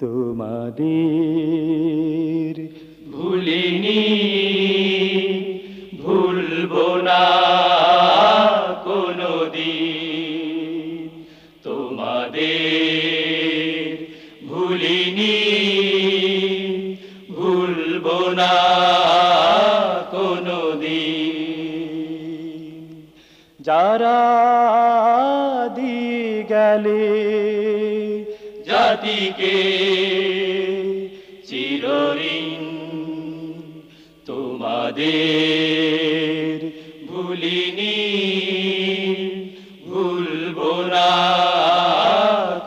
তোমাদের। ভুলিনি ভুলবো না কোনদিন। তোমাদের ভুলিনি ভুলবো না কোনদিন। যারা দিয়ে গেলে জাতিকে। চিরঋণ তোমাদের ভুলিনি ভুলবো না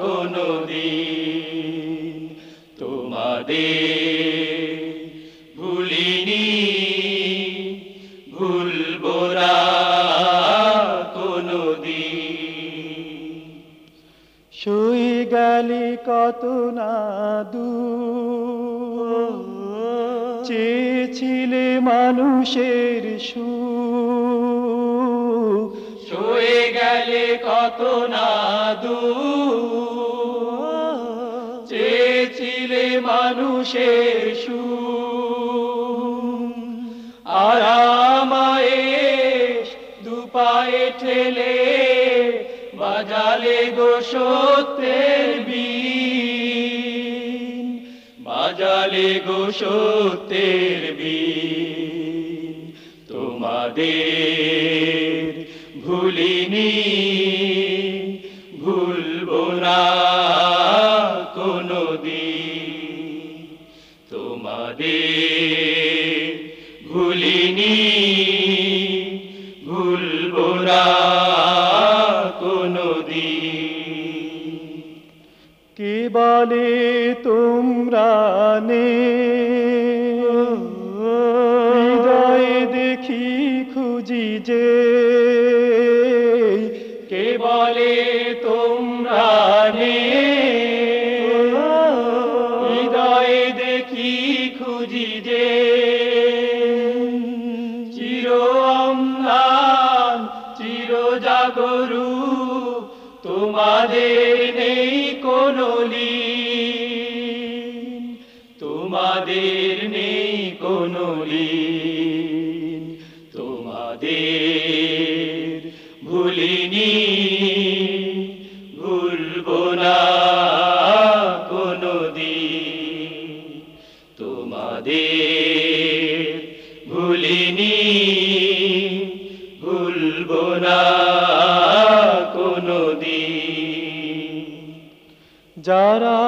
কোনদিন। তোমাদের ভুলিনি ভুলবো না কোনদিন। গেলি কত না দু চেয়েছিলে মানুষের সু সয়ে গেলে কত না দু চেয়েছিলে মানুষের সু আরামায়ে দুপায়ে ঠেলে বাজালে গো সত্যের বিন বাজালে গো সত্যের বিন তোমাদের ভুলিনি, ভুলবো না কোনদিন। তোমাদের ভুলিনি, ভুলবো না কে বলে তোমরা নে? দেখি খুঁজি যে। কে বলে তোমরা নে? হৃদয়ে দেখি তোমাদের নেই। কোনো লীন তোমাদের ভুলিনি, ভুলবো না কোনো তোমাদের ভুলিনি, ভুলবো না কোনো যারা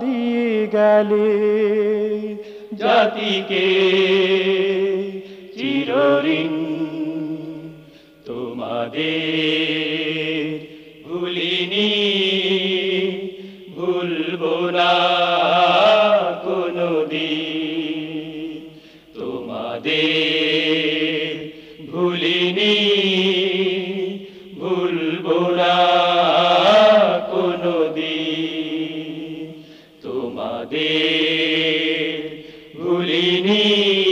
দিয়ে গেলে জাতিকে চিরঋণ তোমাদের ভুলিনি ভুলবো না কোনো তোমাদের ভুলিনি ভুলবো না কোনো তোমাদের Ulini.